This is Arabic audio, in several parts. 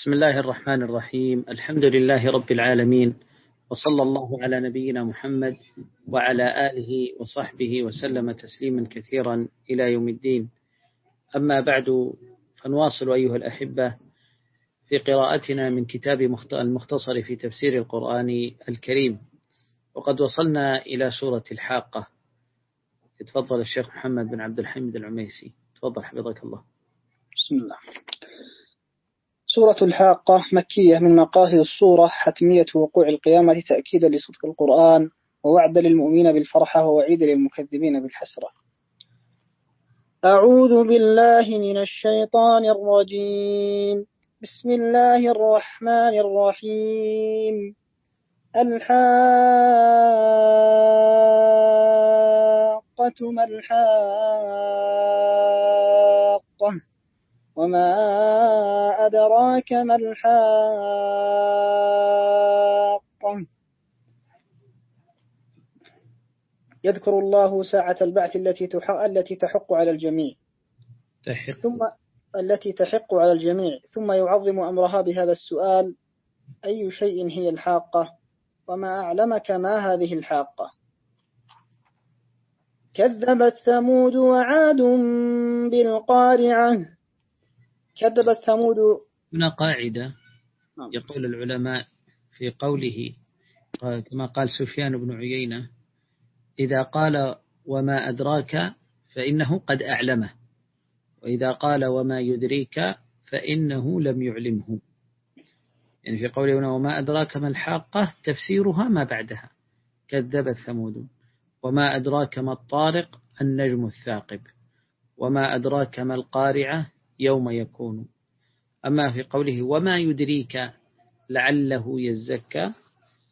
بسم الله الرحمن الرحيم. الحمد لله رب العالمين وصلى الله على نبينا محمد وعلى آله وصحبه وسلم تسليما كثيرا إلى يوم الدين. أما بعد فنواصل أيها الأحبة في قراءتنا من كتاب المختصر في تفسير القرآن الكريم. وقد وصلنا إلى سورة الحاقة. يتفضل الشيخ محمد بن عبد الحميد العميسي. تفضل حفظك الله. بسم الله. سورة الحاقة مكية من مقاصد الصورة حتمية وقوع القيامة تأكيدا لصدق القرآن ووعدا للمؤمنين بالفرحة ووعيدا للمكذبين بالحسرة. أعوذ بالله من الشيطان الرجيم. بسم الله الرحمن الرحيم. الحاقة ما الحاقة؟ وما أدراك ما الحاقة يذكر الله ساعة البعث التي تحق التي تحق على الجميع. تحق. ثم التي تحق على الجميع. ثم يعظم أمرها بهذا السؤال. أي شيء هي الحاقة؟ وما أعلمك ما هذه الحاقة؟ كذبت ثمود وعاد بالقارعة. كذبت ثمود. هنا قاعدة يقول العلماء في قوله كما قال سفيان بن عيينة إذا قال وما أدراك فإنه قد أعلمه وإذا قال وما يدريك فإنه لم يعلمه. يعني في قوله هنا وما أدراك ما الحاقة تفسيرها ما بعدها كذبت ثمود وما أدراك ما الطارق النجم الثاقب. وما أدراك ما القارعة يوم يكون. أما في قوله وما يدريك لعله يزكى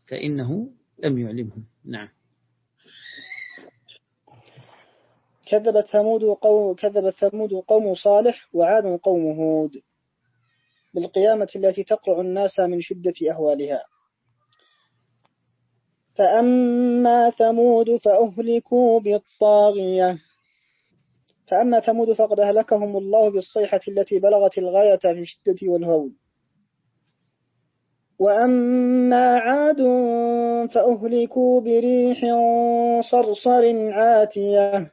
فإنه لم يعلمه. نعم. كذبت ثمود قوم كذبت ثمود قوم صالح وعاد قوم هود. بالقيامة التي تقرع الناس من شدة أهوالها. فأما ثمود فأهلكوا بالطاغية. فأما ثمود فقد أهلكهم الله بالصيحة التي بلغت الغاية في الشدة والهول. وأما عاد فأهلكوا بريح صرصر عاتية.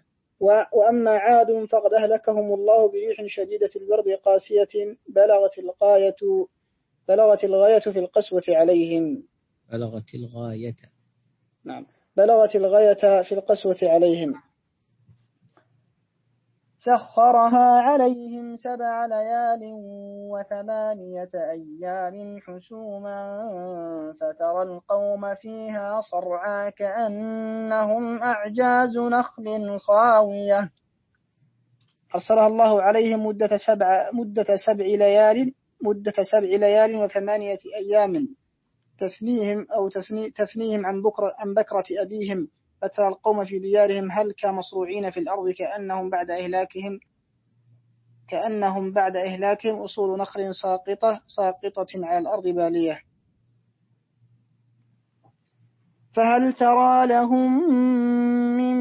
وأما عاد فقد أهلكهم الله بريح شديدة البرد قاسية بلغت الغاية بلغت الغاية في القسوة عليهم. بلغت الغاية. نعم. بلغت الغاية في القسوة عليهم. سخرها عليهم سبع ليال وثمانية أيام حسوما فترى القوم فيها صرعى كأنهم أعجاز نخل خاوية. أرسلها الله عليهم مدة سبع, مدة سبع ليال مدة سبع ليال وثمانية أيام. تفنيهم أو تفني تفنيهم عن بكرة, عن بكرة أبيهم. فترى القوم في ديارهم هلك مصروعين في الأرض كأنهم بعد إهلاكهم؟ كأنهم بعد إهلاكهم أصول نخل ساقطة ساقطة على الأرض بالية. فهل ترى لهم من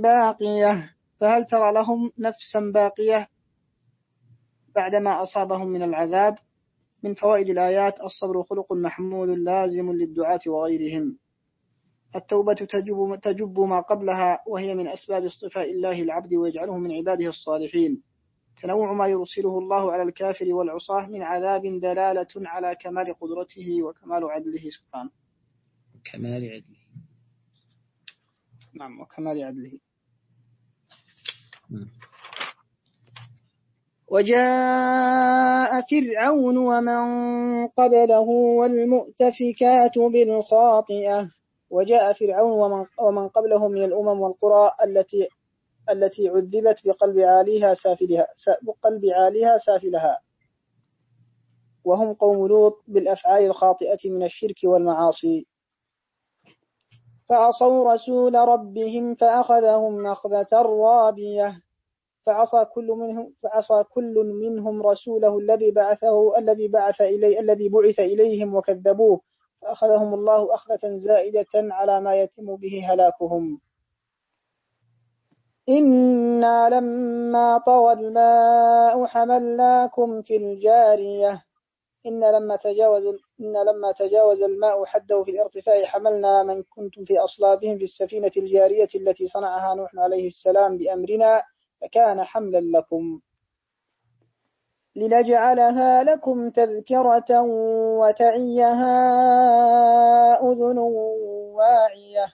باقية؟ فهل ترى لهم نفسا باقية بعدما أصابهم من العذاب؟ من فوائد الآيات الصبر خلق محمود لازم للدعاة وغيرهم. التوبة تجب, تجب ما قبلها وهي من أسباب اصطفاء الله العبد ويجعله من عباده الصالحين. تنوع ما يرسله الله على الكافر والعصاة من عذاب دلالة على كمال قدرته وكمال عدله سبحانه كمال عدله. نعم وكمال عدله. نعم. وجاء فرعون ومن قبله والمؤتفكات بالخاطئة. وجاء فرعون ومن, ومن قبله من الأمم والقرى التي التي عذبت بقلب عاليها سافلها بقلب عاليها سافلها. وهم قوم لوط بالأفعال الخاطئة من الشرك والمعاصي. فعصوا رسول ربهم فأخذهم نخذة رابية. فعصى كل منهم فعصى كل منهم رسوله الذي بعثه الذي بعث إليه الذي بعث إليهم وكذبوه. فأخذهم الله أخذة زائدة على ما يتم به هلاكهم. إنا لما طوى الماء حملناكم في الجارية. إن لما تجاوز إن لما تجاوز الماء حده في الارتفاع حملنا من كنتم في أصلابهم في السفينة الجارية التي صنعها نوح عليه السلام بأمرنا فكان حملا لكم. لنجعلها لكم تذكرة وتعيها أذن واعية.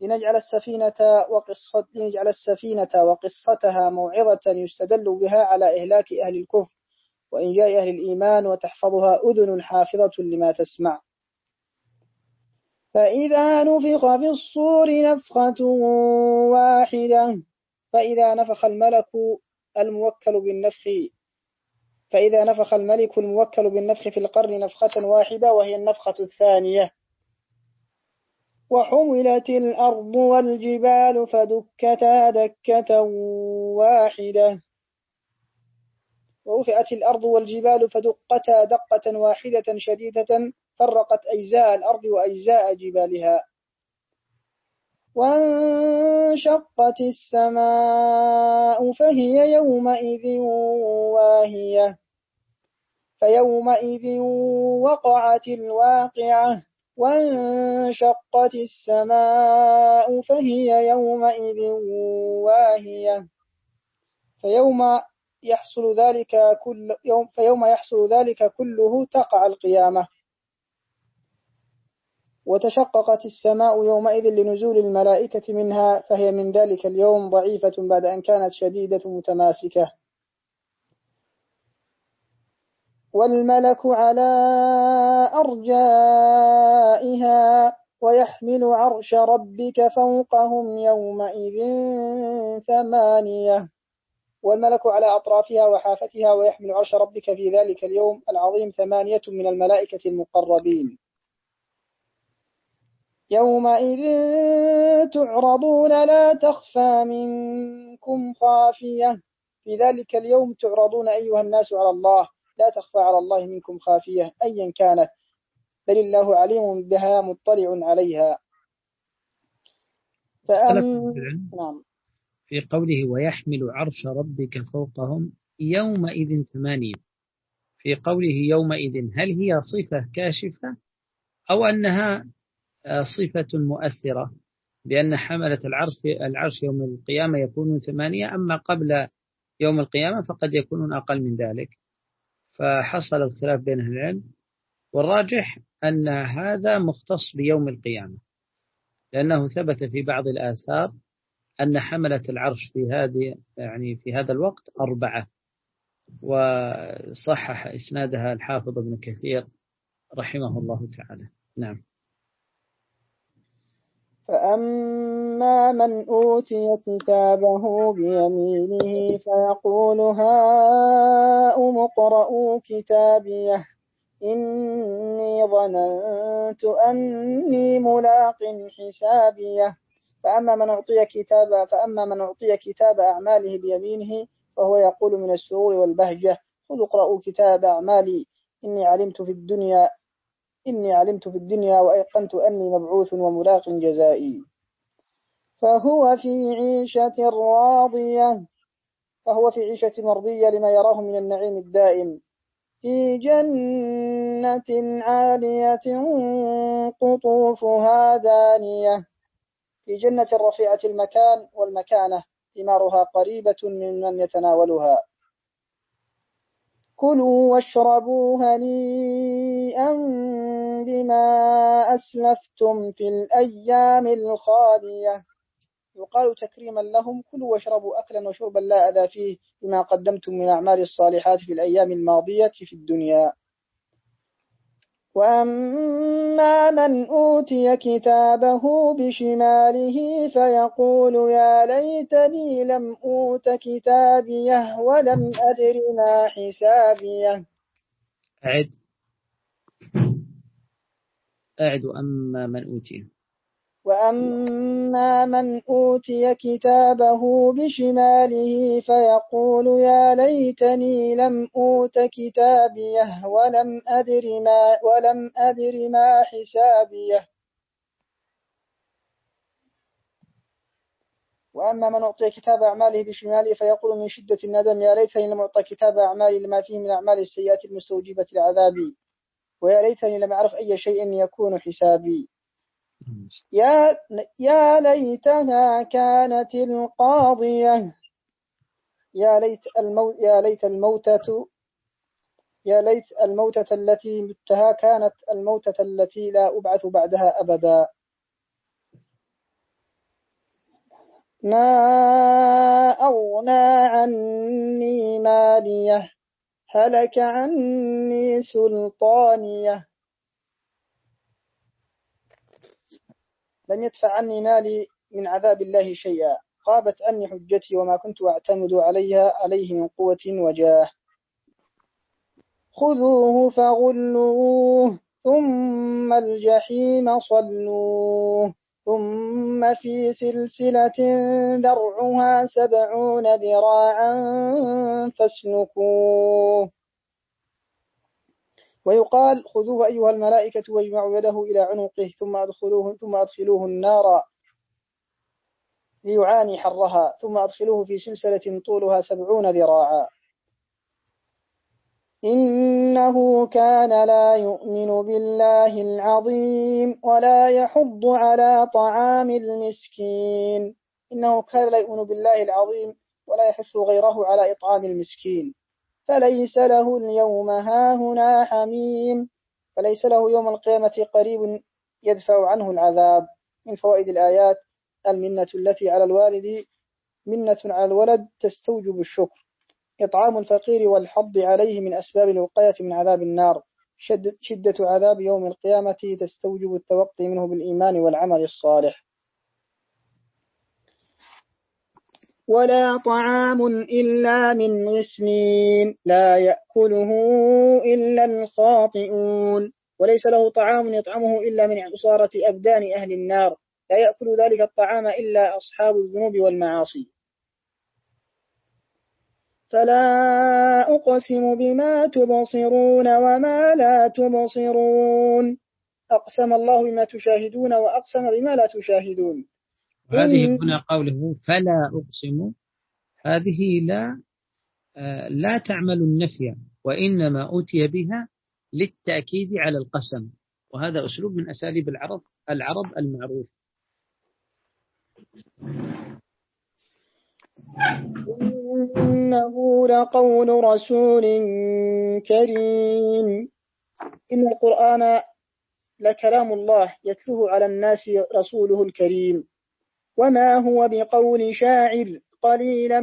لنجعل السفينة وقصة لنجعل السفينة وقصتها موعظة يستدل بها على إهلاك أهل الكفر وإنجاء أهل الإيمان وتحفظها أذن حافظة لما تسمع. فإذا نفخ في الصور نفخة واحدة. فإذا نفخ الملك الموكل بالنفخ فإذا نفخ الملك الموكل بالنفخ في القرن نفخة واحدة وهي النفخة الثانية. وحملت الأرض والجبال فدكتا دكة واحدة. ورفعت الأرض والجبال فدقتا دقة واحدة شديدة فرقت أجزاء الأرض وأجزاء جبالها. وانشقت السماء فهي يومئذ واهية. فيومئذ وقعت الواقعة. وانشقت السماء فهي يومئذ واهية. فيوم يحصل ذلك كل يوم فيوم يحصل ذلك كله تقع القيامة. وتشققت السماء يومئذ لنزول الملائكة منها فهي من ذلك اليوم ضعيفة بعد أن كانت شديدة متماسكة. والملك على أرجائها ويحمل عرش ربك فوقهم يومئذ ثمانية. والملك على أطرافها وحافتها ويحمل عرش ربك في ذلك اليوم العظيم ثمانية من الملائكة المقربين. يومئذ تعرضون لا تخفى منكم خافية في ذلك اليوم تعرضون أيها الناس على الله لا تخفى على الله منكم خافية أيا كانت بل الله عليم بها مطلع عليها. فأم... نعم. في قوله ويحمل عرش ربك فوقهم يومئذ ثمانية في قوله يومئذ هل هي صفة كاشفة أو أنها صفة مؤثرة بأن حملة العرش العرش يوم القيامة يكونون ثمانية أما قبل يوم القيامة فقد يكونون أقل من ذلك. فحصل الخلاف بين أهل العلم والراجح أن هذا مختص بيوم القيامة لأنه ثبت في بعض الآثار أن حملة العرش في هذه يعني في هذا الوقت أربعة. وصحح إسنادها الحافظ ابن كثير رحمه الله تعالى. نعم. فأما من أوتي كتابه بيمينه فيقول هاؤم اقرءوا كتابيه إني ظننت أني ملاق حسابيه فأما من أعطي كتاب فأما من أعطي كتاب أعماله بيمينه فهو يقول من السرور والبهجة خذوا اقرأوا كتاب أعمالي إني علمت في الدنيا إني علمت في الدنيا وأيقنت أني مبعوث وملاق جزائي. فهو في عيشة راضية. فهو في عيشة مرضية لما يراه من النعيم الدائم. في جنة عالية قطوفها دانية. في جنة رفيعة المكان والمكانة. ثمارها قريبة ممن يتناولها. كلوا واشربوا هنيئا بما أسلفتم في الأيام الخالية. يقال تكريما لهم كلوا واشربوا أكلا وشربا لا أذى فيه بما قدمتم من أعمال الصالحات في الأيام الماضية في الدنيا. وأما من أوتي كتابه بشماله فيقول يا ليتني لم أوت كتابيه ولم أدر ما حسابيه أعد. أعد أما من أوتي. وأما من أوتي كتابه بشماله فيقول يا ليتني لم أوت كتابيه ولم أدر ما ولم أدر ما حسابيه وأما من أعطي كتاب أعماله بشماله فيقول من شدة الندم يا ليتني لم أعطى كتاب أعمالي لما فيه من أعمال السيئات المستوجبة العذاب ويا ليتني لم أعرف أي شيء يكون حسابي يا يا ليتها كانت القاضية. يا ليت الموت يا ليت الموتة يا ليت الموتة التي متها كانت الموتة التي لا أبعث بعدها أبدا. ما أغنى عني مالية هلك عني سلطانية. لم يدفع عني مالي من عذاب الله شيئا. غابت عني حجتي وما كنت أعتمد عليها عليه من قوة وجاه. خذوه فغلوه ثم الجحيم صلوه ثم في سلسلة ذرعها سبعون ذراعا فاسلكوه. ويقال خذوه أيها الملائكة واجمعوا يده إلى عنقه ثم أدخلوه ثم أدخلوه النار ليعاني حرها. ثم أدخلوه في سلسلة طولها سبعون ذراعا. إنه كان لا يؤمن بالله العظيم ولا يحض على طعام المسكين. إنه كان لا يؤمن بالله العظيم ولا يحث غيره على إطعام المسكين. فليس له اليوم هاهنا حميم فليس له يوم القيامة قريب يدفع عنه العذاب. من فوائد الآيات المنة التي على الوالد منة على الولد تستوجب الشكر. إطعام الفقير والحض عليه من أسباب الوقاية من عذاب النار. شدة عذاب يوم القيامة تستوجب التوقي منه بالإيمان والعمل الصالح. ولا طعام إلا من غسلين لا يأكله إلا الخاطئون. وليس له طعام يطعمه إلا من عصارة أبدان أهل النار. لا يأكل ذلك الطعام إلا أصحاب الذنوب والمعاصي. فلا أقسم بما تبصرون وما لا تبصرون. أقسم الله بما تشاهدون وأقسم بما لا تشاهدون. وهذه هنا قوله فلا أقسم. هذه لا آه، لا تعمل النفي وإنما أتي بها للتأكيد على القسم. وهذا أسلوب من أساليب العرب العرب المعروف. إنه لقول رسول كريم. إن القرآن لكلام الله يتلوه على الناس رسوله الكريم. وما هو بقول شاعر قليلا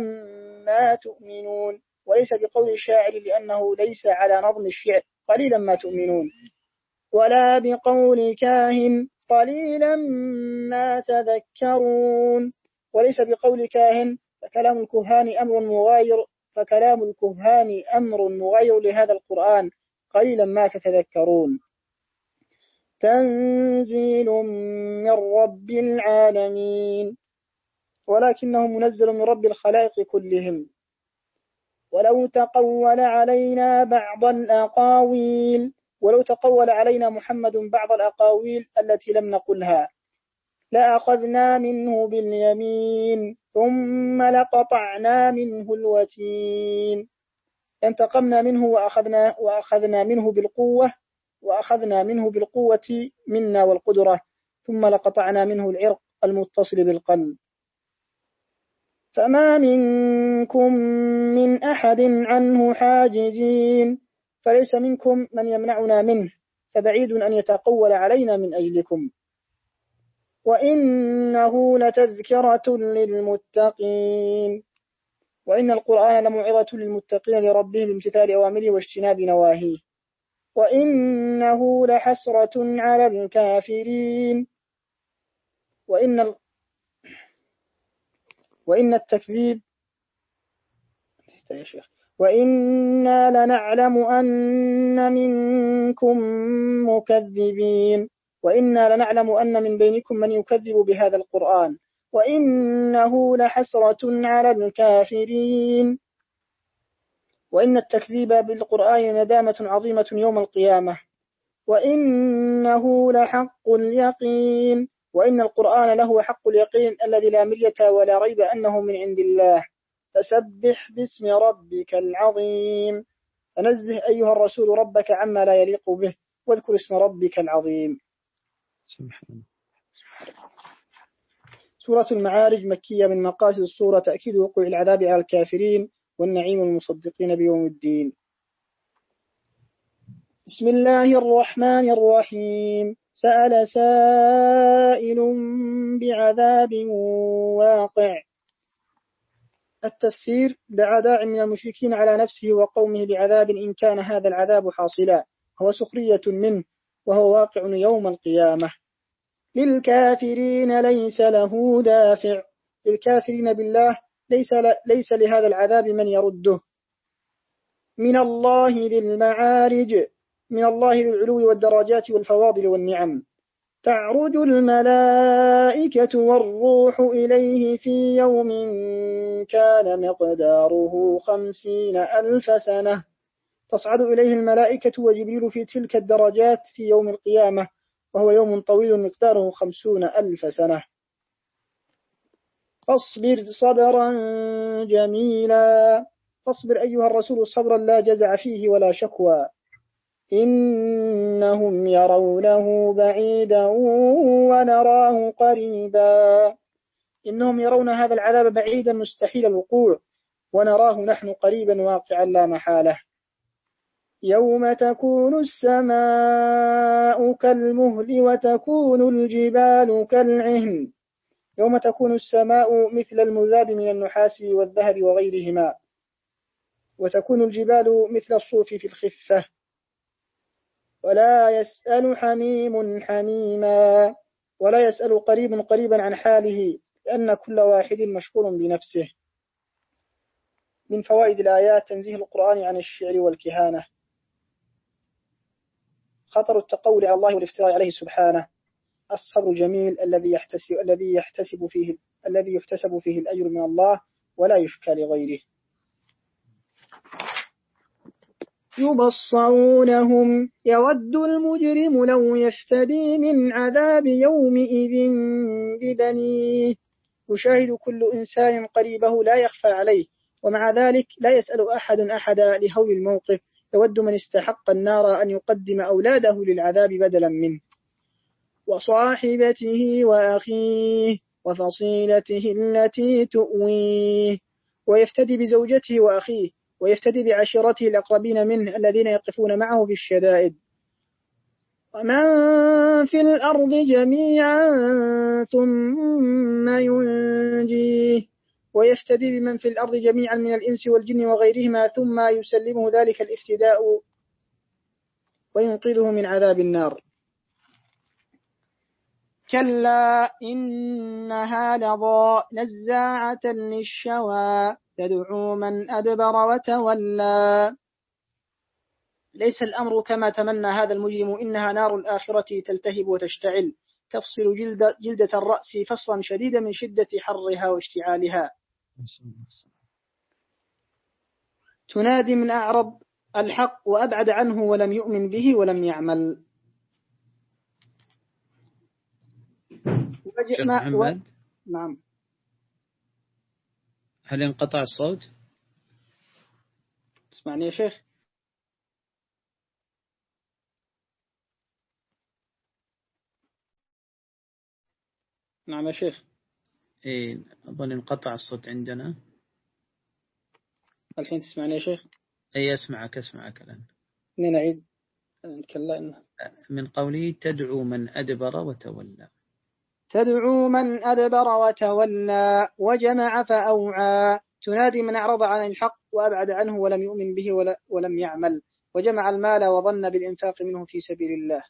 ما تؤمنون وليس بقول شاعر لأنه ليس على نظم الشعر قليلا ما تؤمنون ولا بقول كاهن قليلا ما تذكرون وليس بقول كاهن فكلام الكهان أمر مغاير فكلام الكهان أمر مغاير لهذا القرآن قليلا ما تتذكرون تنزيل من رب العالمين ولكنه منزل من رب الخلائق كلهم. ولو تقول علينا بعض الأقاويل ولو تقول علينا محمد بعض الأقاويل التي لم نقلها لأخذنا منه باليمين ثم لقطعنا منه الوتين. انتقمنا منه وأخذنا, وأخذنا منه بالقوة وأخذنا منه بالقوة منا والقدرة ثم لقطعنا منه العرق المتصل بالقلب. فما منكم من أحد عنه حاجزين فليس منكم من يمنعنا منه فبعيد أن يتقول علينا من أجلكم. وإنه لتذكرة للمتقين. وإن القرآن لموعظة للمتقين لربهم بامتثال أوامره واجتناب نواهيه. وإنه لحسرة على الكافرين. وإن ال... وإن التكذيب يا شيخ وإنا لنعلم أن منكم مكذبين. وإنا لنعلم أن من بينكم من يكذب بهذا القرآن. وإنه لحسرة على الكافرين. وإن التكذيب بالقرآن ندامة عظيمة يوم القيامة. وإنه لحق اليقين. وإن القرآن له حق اليقين الذي لا مرية ولا ريب أنه من عند الله. فسبح باسم ربك العظيم. فنزه أيها الرسول ربك عما لا يليق به. واذكر اسم ربك العظيم. سورة المعارج مكية من مقاصد السورة تأكيد وقوع العذاب على الكافرين. والنعيم المصدقين بيوم الدين. بسم الله الرحمن الرحيم. سأل سائل بعذاب واقع. التفسير دعا داع من المشركين على نفسه وقومه بعذاب إن كان هذا العذاب حاصلا. هو سخرية منه وهو واقع يوم القيامة. للكافرين ليس له دافع. للكافرين بالله ليس, ليس لهذا العذاب من يرده. من الله ذي المعارج من الله ذي العلو والدرجات والفواضل والنعم. تعرج الملائكة والروح إليه في يوم كان مقداره خمسين ألف سنة. تصعد إليه الملائكة وجبريل في تلك الدرجات في يوم القيامة وهو يوم طويل مقداره خمسون ألف سنة. فاصبر صبرا جميلا. فاصبر أيها الرسول صبرا لا جزع فيه ولا شكوى. إنهم يرونه بعيدا ونراه قريبا. إنهم يرون هذا العذاب بعيدا مستحيل الوقوع. ونراه نحن قريبا واقعا لا محالة. يوم تكون السماء كالمهل وتكون الجبال كالعهن. يوم تكون السماء مثل المذاب من النحاس والذهب وغيرهما وتكون الجبال مثل الصوف في الخفة. ولا يسأل حميم حميما ولا يسأل قريب قريبا عن حاله لأن كل واحد مشغول بنفسه. من فوائد الآيات تنزيه القرآن عن الشعر والكهانة. خطر التقول على الله والافتراء عليه سبحانه. الصبر جميل الذي يحتسب الذي يحتسب فيه الذي يحتسب فيه الأجر من الله ولا يشكى لغيره. يبصرونهم يود المجرم لو يفتدي من عذاب يومئذ ببنيه. يشاهد كل إنسان قريبه لا يخفى عليه ومع ذلك لا يسأل أحد أحدا لهول الموقف. يود من استحق النار أن يقدم أولاده للعذاب بدلا منه. وصاحبته وأخيه وفصيلته التي تؤويه. ويفتدي بزوجته وأخيه ويفتدي بعشيرته الأقربين منه الذين يقفون معه في الشدائد. ومن في الأرض جميعا ثم ينجيه. ويفتدي بمن في الأرض جميعا من الإنس والجن وغيرهما ثم يسلمه ذلك الافتداء. وينقذه من عذاب النار. كلا إنها لظى نزاعة للشوى تدعو من أدبر وتولى. ليس الأمر كما تمنى هذا المجرم إنها نار الآخرة تلتهب وتشتعل. تفصل جلد جلدة الرأس فصلا شديدا من شدة حرها واشتعالها. تنادي من أعرض الحق وأبعد عنه ولم يؤمن به ولم يعمل. محمد نعم. هل انقطع الصوت؟ تسمعني يا شيخ؟ نعم يا شيخ. إيه أظن انقطع الصوت عندنا. الحين تسمعني يا شيخ؟ أي أسمعك أسمعك الآن. نعيد. نتكلم. من قوله تدعو من أدبر وتولى. تدعو من أدبر وتولى وجمع فأوعى. تنادي من أعرض عن الحق وأبعد عنه ولم يؤمن به ولم يعمل. وجمع المال وظن بالإنفاق منه في سبيل الله.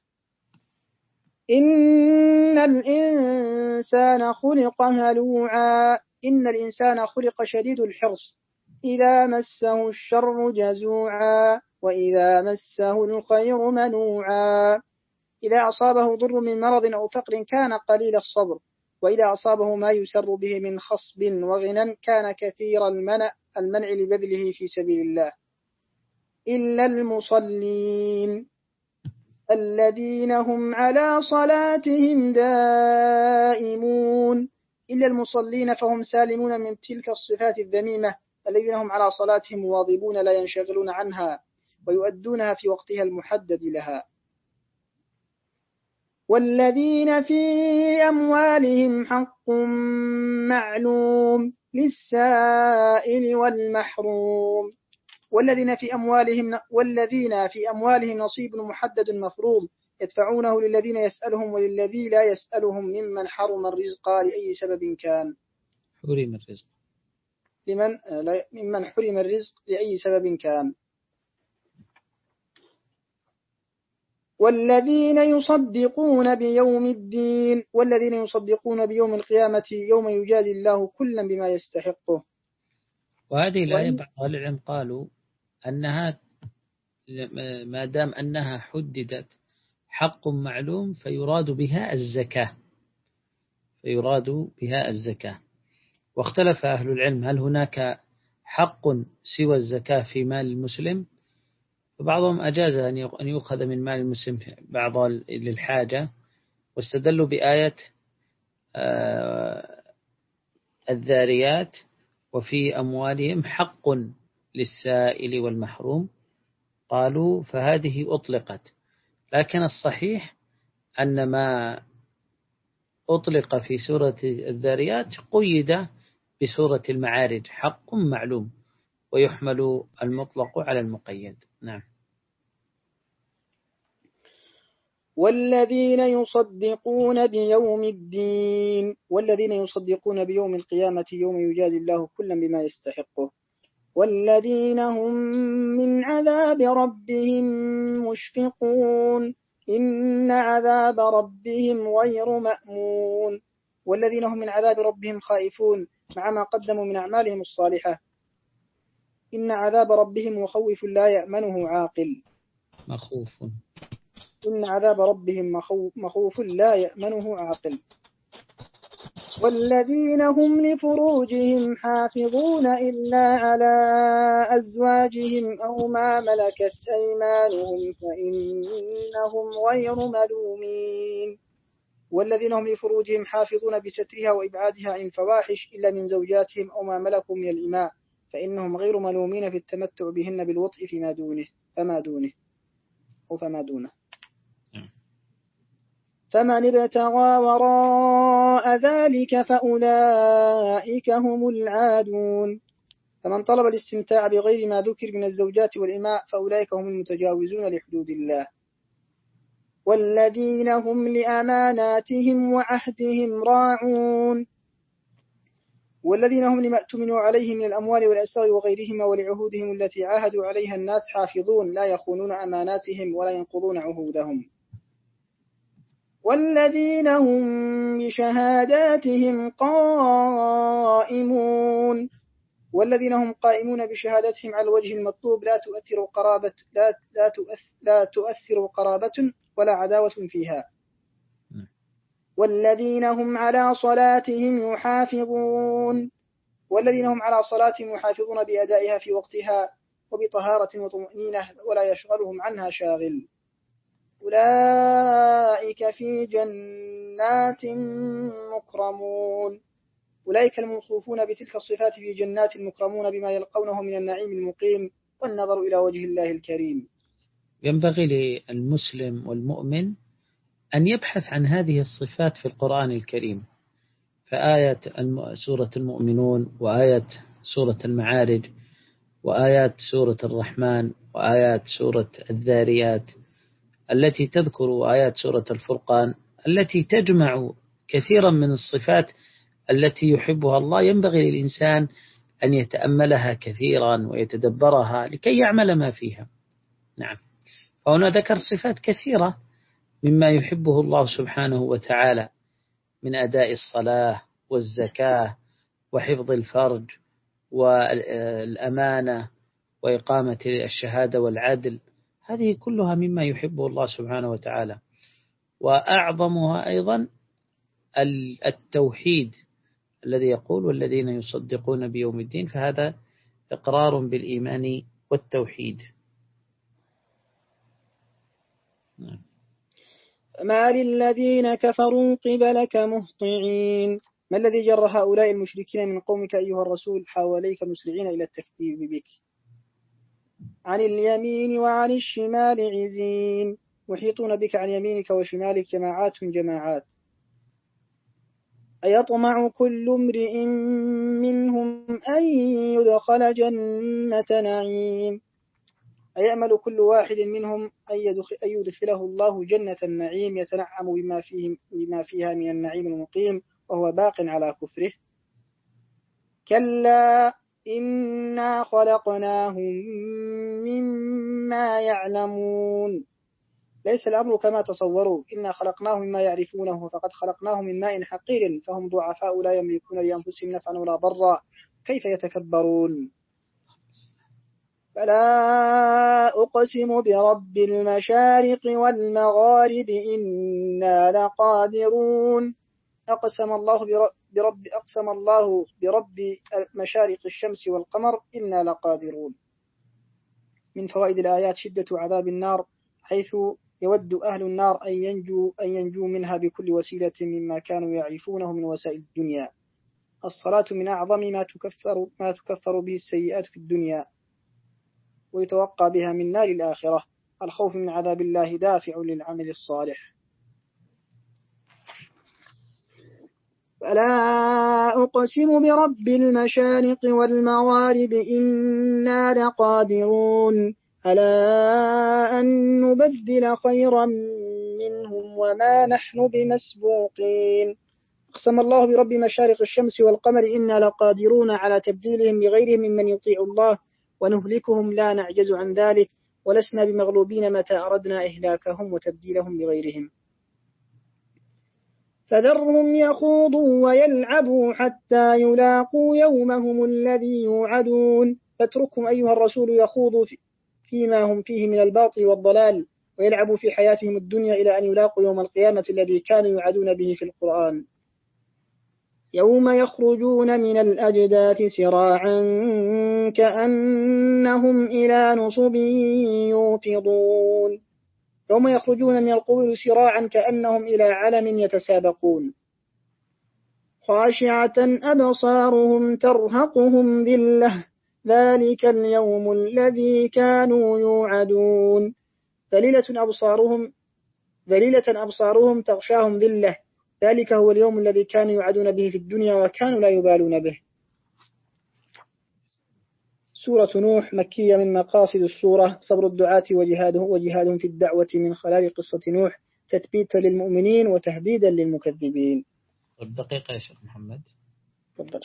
إن الإنسان خلق هلوعا. إن الإنسان خلق شديد الحرص. إذا مسه الشر جزوعا. وإذا مسه الخير منوعا. إذا أصابه ضر من مرض أو فقر كان قليل الصبر وإذا أصابه ما يسر به من خصب وغنى كان كثير المنع, المنع لبذله في سبيل الله. إلا المصلين الذين هم على صلاتهم دائمون. إلا المصلين فهم سالمون من تلك الصفات الذميمة الذين هم على صلاتهم مواظبون لا ينشغلون عنها ويؤدونها في وقتها المحدد لها. والذين في أموالهم حق معلوم للسائل والمحروم. والذين في أموالهم والذين في أموالهم نصيب محدد مفروض يدفعونه للذين يسألهم وللذي لا يسألهم ممن حرم الرزق لأي سبب كان. حرم الرزق. لمن ممن حرم الرزق لأي سبب كان. والذين يصدقون بيوم الدين والذين يصدقون بيوم القيامة يوم يجازي الله كلا بما يستحقه. وهذه الآية بعض العلم قالوا أنها ما دام أنها حددت حق معلوم فيراد بها الزكاة. فيراد بها الزكاة. واختلف أهل العلم هل هناك حق سوى الزكاة في مال المسلم؟ فبعضهم أجاز أن يؤخذ من مال المسلم بعض للحاجة واستدلوا بآية آه، الذاريات وفي أموالهم حق للسائل والمحروم. قالوا فهذه أطلقت. لكن الصحيح أن ما أطلق في سورة الذاريات قيد بسورة المعارج. حق معلوم ويحمل المطلق على المقيد. نعم. والذين يصدقون بيوم الدين والذين يصدقون بيوم القيامة يوم يجازي الله كلا بما يستحقه. والذين هم من عذاب ربهم مشفقون. إن عذاب ربهم غير مأمون. والذين هم من عذاب ربهم خائفون مع ما قدموا من أعمالهم الصالحة. إن عذاب ربهم مخوف لا يأمنه عاقل. مخوف. إن عذاب ربهم مخوف لا يأمنه عاقل. والذين هم لفروجهم حافظون إلا على أزواجهم أو ما ملكت أيمانهم فإنهم غير ملومين. والذين هم لفروجهم حافظون بسترها وإبعادها عن فواحش إلا من زوجاتهم أو ما ملكوا من الإماء فإنهم غير ملومين في التمتع بهن بالوطء فيما دونه فما دونه. أو فما دونه. فمن ابتغى وراء ذلك فأولئك هم العادون. فمن طلب الاستمتاع بغير ما ذكر من الزوجات والإماء فأولئك هم المتجاوزون لحدود الله. والذين هم لأماناتهم وعهدهم راعون. والذين هم لما اؤتمنوا عليه من الأموال والأسرار وغيرهما ولعهودهم التي عاهدوا عليها الناس حافظون لا يخونون أماناتهم ولا ينقضون عهودهم. والذين هم بشهاداتهم قائمون. والذين هم قائمون بشهادتهم على الوجه المطلوب لا تؤثر قرابة لا لا تؤثر قرابة ولا عداوة فيها. والذين هم على صلاتهم يحافظون والذين هم على صلاتهم يحافظون بأدائها في وقتها وبطهارة وطمأنينة ولا يشغلهم عنها شاغل. أولئك في جنات مكرمون. أولئك الموصوفون بتلك الصفات في جنات مكرمون بما يلقونه من النعيم المقيم والنظر إلى وجه الله الكريم. ينبغي للمسلم والمؤمن أن يبحث عن هذه الصفات في القرآن الكريم. فآية سورة المؤمنون وآية سورة المعارج وآيات سورة الرحمن وآيات سورة الذاريات التي تذكر آيات سورة الفرقان التي تجمع كثيرا من الصفات التي يحبها الله. ينبغي للإنسان أن يتأملها كثيرا ويتدبرها لكي يعمل ما فيها. نعم. فهنا ذكر صفات كثيرة مما يحبه الله سبحانه وتعالى من أداء الصلاة والزكاة وحفظ الفرج والأمانة وإقامة الشهادة والعدل. هذه كلها مما يحبه الله سبحانه وتعالى. وأعظمها أيضا التوحيد الذي يقول والذين يصدقون بيوم الدين فهذا إقرار بالإيمان والتوحيد. نعم. ما للذين كفروا قبلك مهطعين. ما الذي جر هؤلاء المشركين من قومك أيها الرسول حواليك مسرعين إلى التكذيب بك؟ عن اليمين وعن الشمال عزين. محيطون بك عن يمينك وشمالك جماعات جماعات. أيطمع كل امرئ منهم أن يدخل جنة نعيم. أيأمل كل واحد منهم أن يدخله الله جنة النعيم يتنعم بما, فيه بما فيها من النعيم المقيم وهو باق على كفره. كلا إنا خلقناهم مما يعلمون. ليس الأمر كما تصوروا. إنا خلقناهم مما يعرفونه فقد خلقناهم من ماء حقير فهم ضعفاء لا يملكون لأنفسهم نفعا ولا ضرا. كيف يتكبرون؟ فلا أقسم برب المشارق والمغارب إنا لقادرون. أقسم الله برب أقسم الله برب مشارق الشمس والقمر إنا لقادرون. من فوائد الآيات شدة عذاب النار حيث يود أهل النار أن ينجو, أن ينجو منها بكل وسيلة مما كانوا يعرفونه من وسائل الدنيا. الصلاة من أعظم ما تكفر, ما تكفر به السيئات في الدنيا. ويتوقع بها من نار الآخرة. الخوف من عذاب الله دافع للعمل الصالح. فلا أقسم برب المشارق والمغارب إنا لقادرون. على أن نبدل خيرا منهم وما نحن بمسبوقين. أقسم الله برب مشارق الشمس والقمر إنا لقادرون على تبديلهم بغيرهم ممن يطيع الله ونهلكهم لا نعجز عن ذلك ولسنا بمغلوبين متى أردنا إهلاكهم وتبديلهم بغيرهم فذرهم يخوضوا ويلعبوا حتى يلاقوا يومهم الذي يوعدون. فاتركهم أيها الرسول يخوضوا فيما هم فيه من الباطل والضلال ويلعبوا في حياتهم الدنيا إلى أن يلاقوا يوم القيامة الذي كانوا يوعدون به في القرآن. يوم يخرجون من الأجداث سراعا كأنهم إلى نصب يوفضون يوم يخرجون من القبور سراعا كأنهم إلى علم يتسابقون خاشعة أبصارهم ترهقهم ذلة ذلك اليوم الذي كانوا يوعدون ذليلة أبصارهم ذليلة أبصارهم تغشاهم ذلة ذلك هو اليوم الذي كانوا يوعدون به في الدنيا وكانوا لا يبالون به. سورة نوح مكية من مقاصد السورة صبر الدعاة وجهاده وجهادهم في الدعوة من خلال قصة نوح تثبيتا للمؤمنين وتهديدا للمكذبين. طيب دقيقة يا شيخ محمد. تفضل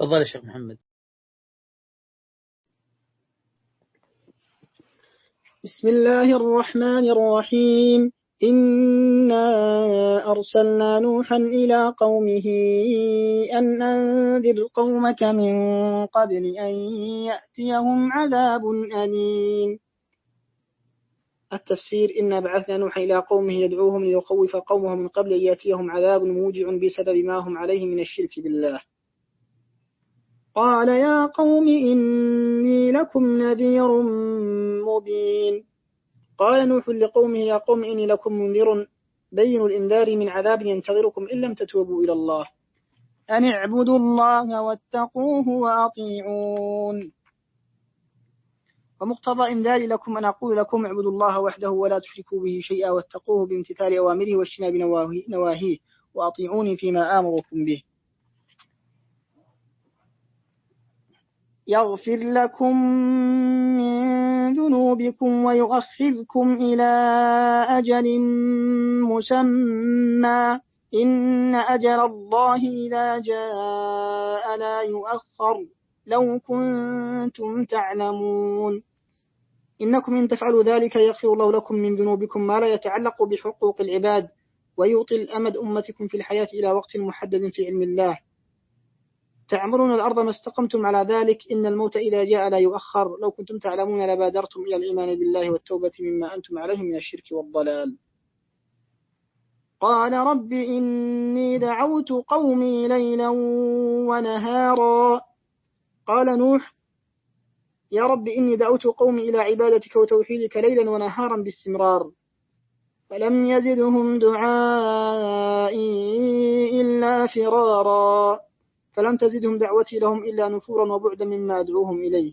تفضل يا شيخ محمد. بسم الله الرحمن الرحيم. إنا أرسلنا نوحا إلى قومه أن أنذر قومك من قبل أن يأتيهم عذاب أليم. التفسير إنا بعثنا نوحا إلى قومه يدعوهم ليخوف قومه من قبل أن يأتيهم عذاب موجع بسبب ما هم عليه من الشرك بالله. قال يا قوم إني لكم نذير مبين. قال نوح لقومه يا قوم إني لكم منذر بين الإنذار من عذاب ينتظركم إن لم تتوبوا إلى الله. أن اعبدوا الله واتقوه وأطيعون. ومقتضى إنذاري لكم أن أقول لكم اعبدوا الله وحده ولا تشركوا به شيئا واتقوه بامتثال أوامره واجتناب نواهيه وأطيعوني فيما آمركم به. يغفر لكم من ذنوبكم ويؤخركم إلى أجل مسمى. إن أجل الله إذا جاء لا يؤخر. لو كنتم تعلمون. إنكم إن تفعلوا ذلك يغفر الله لكم من ذنوبكم ما لا يتعلق بحقوق العباد ويطل أمد أمتكم في الحياة إلى وقت محدد في علم الله. تعمرون الأرض ما استقمتم على ذلك إن الموت إذا جاء لا يؤخر. لو كنتم تعلمون لبادرتم إلى الإيمان بالله والتوبة مما أنتم عليه من الشرك والضلال. قال رب إني دعوت قومي ليلا ونهارا. قال نوح يا رب إني دعوت قومي إلى عبادتك وتوحيدك ليلا ونهارا باستمرار. فلم يزدهم دعائي إلا فرارا. فلم تزدهم دعوتي لهم إلا نفورا وبعدا مما أدعوهم إليه.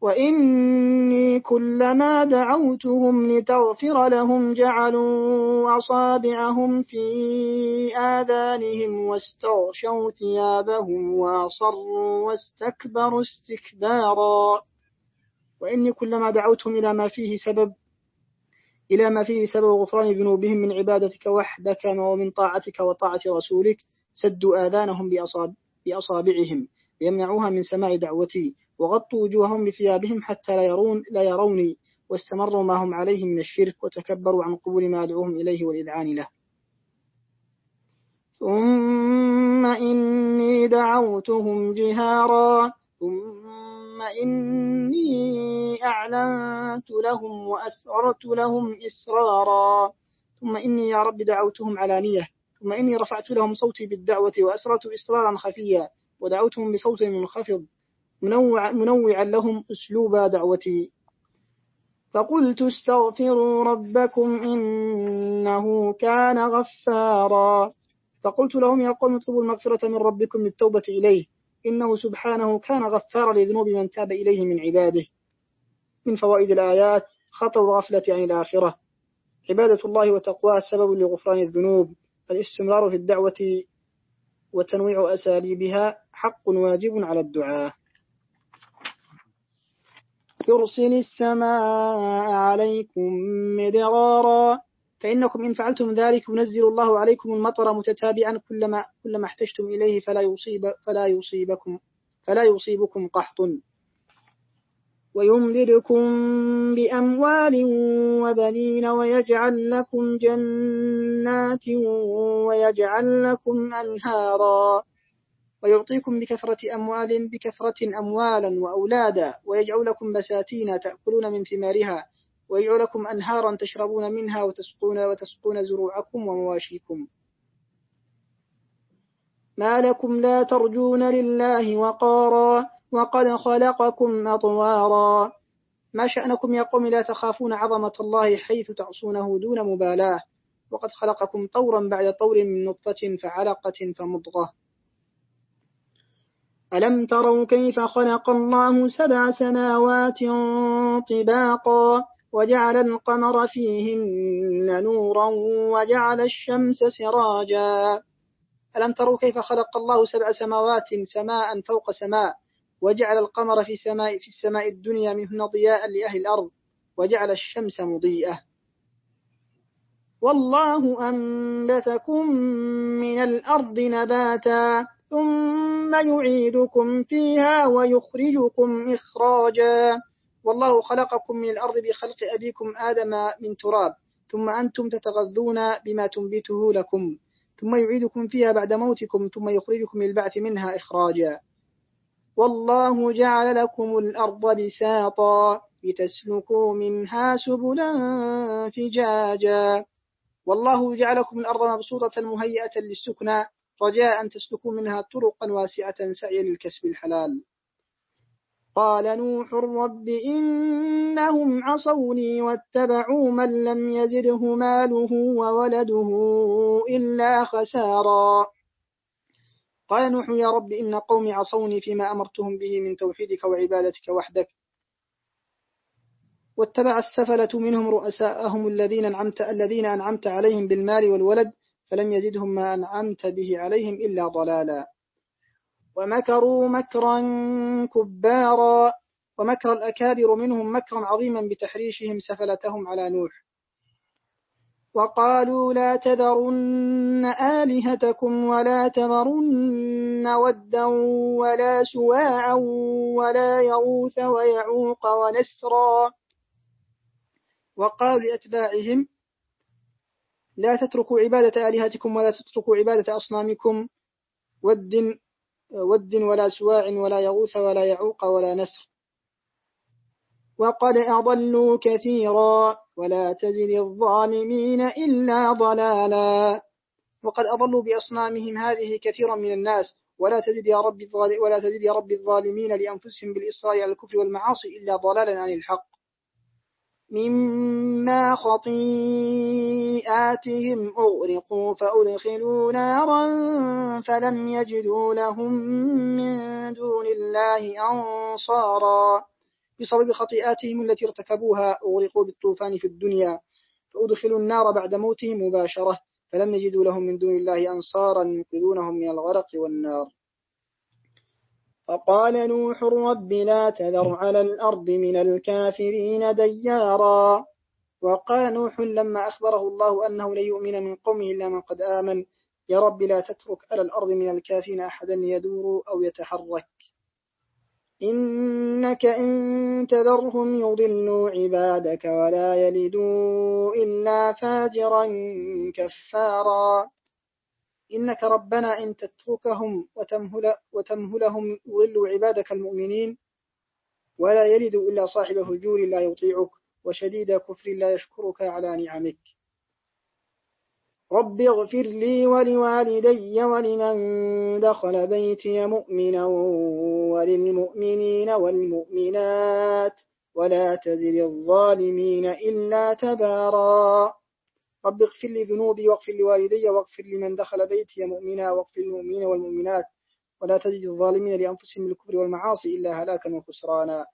وإني كلما دعوتهم لتغفر لهم جعلوا أصابعهم في آذانهم واستغشوا ثيابهم وأصروا واستكبروا استكبارا. وإني كلما دعوتهم إلى ما فيه سبب إلى ما فيه سبب غفران ذنوبهم من عبادتك وحدك ومن طاعتك وطاعة رسولك سدوا آذانهم بأصاب بأصابعهم ليمنعوها من سماع دعوتي وغطوا وجوههم بثيابهم حتى لا يرون لا يروني واستمروا ما هم عليه من الشرك وتكبروا عن قبول ما أدعوهم إليه والإذعان له. ثم إني دعوتهم جهارا ثم إني أعلنت لهم وأسررت لهم إسرارا. ثم إني يا رب دعوتهم علانية ثم إني رفعت لهم صوتي بالدعوة وأسررت إسرارا خفيا ودعوتهم بصوت منخفض منوع منوعا لهم أسلوب دعوتي. فقلت استغفروا ربكم إنه كان غفارا. فقلت لهم يا قوم اطلبوا المغفرة من ربكم بالتوبة إليه إنه سبحانه كان غفارا لذنوب من تاب إليه من عباده. من فوائد الآيات خطر الغفلة عن الآخرة. عبادة الله وتقواه سبب لغفران الذنوب. الاستمرار في الدعوة وتنويع أساليبها حق واجب على الدعاء. يرسل السماء عليكم مدرارا. فإنكم إن فعلتم ذلك ينزل الله عليكم المطر متتابعا كلما كلما احتجتم إليه فلا يصيب فلا يصيبكم فلا يصيبكم قحط. ويمددكم بأموال وبنين ويجعل لكم جنات ويجعل لكم أنهارا ويعطيكم بكثرة أموال بكثرة أموالا وأولادا ويجعل لكم بساتين تأكلون من ثمارها ويجعل لكم أنهارا تشربون منها وتسقون وتسقون زروعكم ومواشيكم. ما لكم لا ترجون لله وقارا وقد خلقكم أطوارا ما شأنكم يا قوم لا تخافون عظمة الله حيث تعصونه دون مبالاة. وقد خلقكم طورا بعد طور من نطفة فعلقة فمضغة. ألم تروا كيف خلق الله سبع سماوات طباقا؟ وجعل القمر فيهن نورا وجعل الشمس سراجا. ألم تروا كيف خلق الله سبع سماوات سماء فوق سماء؟ وجعل القمر في السماء في السماء الدنيا منهن ضياء لأهل الأرض وجعل الشمس مضيئة. والله أنبتكم من الأرض نباتا ثم يعيدكم فيها ويخرجكم إخراجا. والله خلقكم من الأرض بخلق أبيكم آدم من تراب ثم أنتم تتغذون بما تنبته لكم ثم يعيدكم فيها بعد موتكم ثم يخرجكم للبعث منها إخراجا. والله جعل لكم الأرض بساطا لتسلكوا منها سبلا فجاجا. والله جعلكم الأرض مبسوطة مهيئة للسكنى رجاء أن تسلكوا منها طرقا واسعة سعيا للكسب الحلال. قال نوح رب إنهم عصوني واتبعوا من لم يزده ماله وولده إلا خسارا. قال نوح يا رب إن قومي عصوني فيما أمرتهم به من توحيدك وعبادتك وحدك واتبع السفلة منهم رؤساءهم الذين أنعمت الذين أنعمت عليهم بالمال والولد فلم يزدهم ما أنعمت به عليهم إلا ضلالا. ومكروا مكرا كبارا ومكر الأكابر منهم مكرا عظيما بتحريشهم سفلتهم على نوح. وقالوا لا تذرن آلهتكم ولا تذرن ودا ولا سواعا ولا يغوث ويعوق ونسرا. وقالوا لأتباعهم لا تتركوا عبادة آلهتكم ولا تتركوا عبادة أصنامكم ود ود ولا سواع ولا يغوث ولا يعوق ولا نسر. وقد أضلوا كثيرا. ولا تزد الظالمين إلا ضلالا. وقد أضلوا بأصنامهم هذه كثيرا من الناس. ولا تزد يا رب ولا تزد يا رب الظالمين لأنفسهم بالإصرار على الكفر والمعاصي إلا ضلالا عن الحق. مما خطيئاتهم أغرقوا فأدخلوا نارا فلم يجدوا لهم من دون الله أنصارا. بسبب خطيئاتهم التي ارتكبوها أغرقوا بالطوفان في الدنيا فأدخلوا النار بعد موتهم مباشرة فلم يجدوا لهم من دون الله أنصارا ينقذونهم من الغرق والنار. فقال نوح رب لا تذر على الأرض من الكافرين ديارا. وقال نوح لما أخبره الله أنه لن يؤمن من قومه إلا من قد آمن يا رب لا تترك على الأرض من الكافرين أحدا يدور أو يتحرك. إنك إن تذرهم يضلوا عبادك ولا يلدوا إلا فاجرا كفارا. إنك ربنا إن تتركهم وتمهل وتمهلهم يضلوا عبادك المؤمنين ولا يلدوا إلا صاحب هجور لا يطيعك وشديد كفر لا يشكرك على نعمك. رب اغفر لي ولوالدي ولمن دخل بيتي مؤمنا وللمؤمنين والمؤمنات ولا تزد الظالمين إلا تبارا. رب اغفر لي ذنوبي واغفر لوالدي واغفر لمن دخل بيتي مؤمنا واغفر للمؤمنين والمؤمنات ولا تزد الظالمين لأنفسهم بالكفر والمعاصي إلا هلاكا وخسرانا.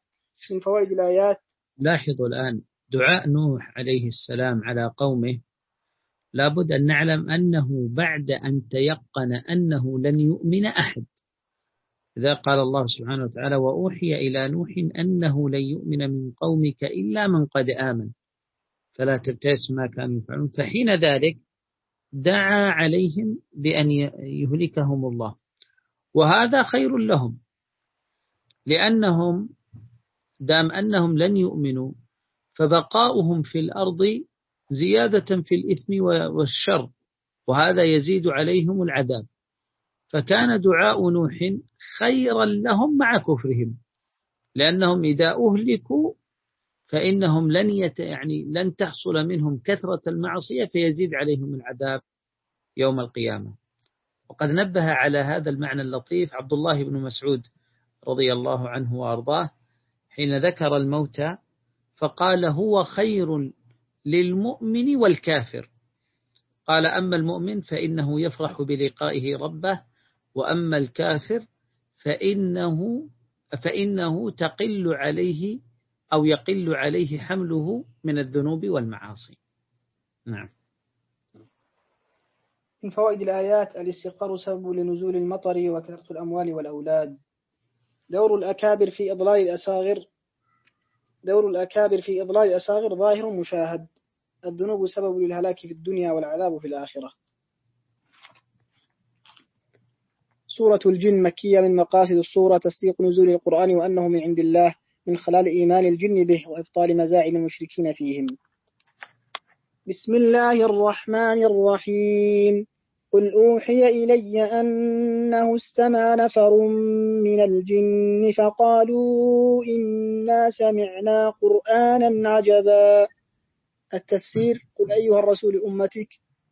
من فوائد الآيات. لاحظوا الآن دعاء نوح عليه السلام على قومه لابد أن نعلم أنه بعد أن تيقن أنه لن يؤمن أحد. إذا قال الله سبحانه وتعالى وأوحي إلى نوح أنه لن يؤمن من قومك إلا من قد آمن. فلا تبتئس ما كانوا يفعلون. فحين ذلك دعا عليهم بأن يهلكهم الله. وهذا خير لهم لأنهم دام أنهم لن يؤمنوا فبقاؤهم في الأرض زيادة في الإثم والشر وهذا يزيد عليهم العذاب. فكان دعاء نوح خيرا لهم مع كفرهم لأنهم إذا أهلكوا فإنهم لن يت يعني لن تحصل منهم كثرة المعصية فيزيد عليهم العذاب يوم القيامة. وقد نبه على هذا المعنى اللطيف عبد الله بن مسعود رضي الله عنه وأرضاه حين ذكر الموت فقال هو خير للمؤمن والكافر. قال أما المؤمن فإنه يفرح بلقائه ربه وأما الكافر فإنه فإنه تقل عليه أو يقل عليه حمله من الذنوب والمعاصي. نعم. من فوائد الآيات الاستقرار سبب لنزول المطر وكثرة الأموال والأولاد. دور الأكابر في إضلال الأساغر دور الأكابر في إضلال الأساغر ظاهر مشاهد. الذنوب سبب للهلاك في الدنيا والعذاب في الآخرة. سورة الجن مكية من مقاصد السورة تصديق نزول القرآن وأنه من عند الله من خلال إيمان الجن به وإبطال مزاعم المشركين فيهم. بسم الله الرحمن الرحيم. قل أوحي إلي أنه استمع نفر من الجن فقالوا إنا سمعنا قرآنا عجبا. التفسير قل أيها الرسول أمتك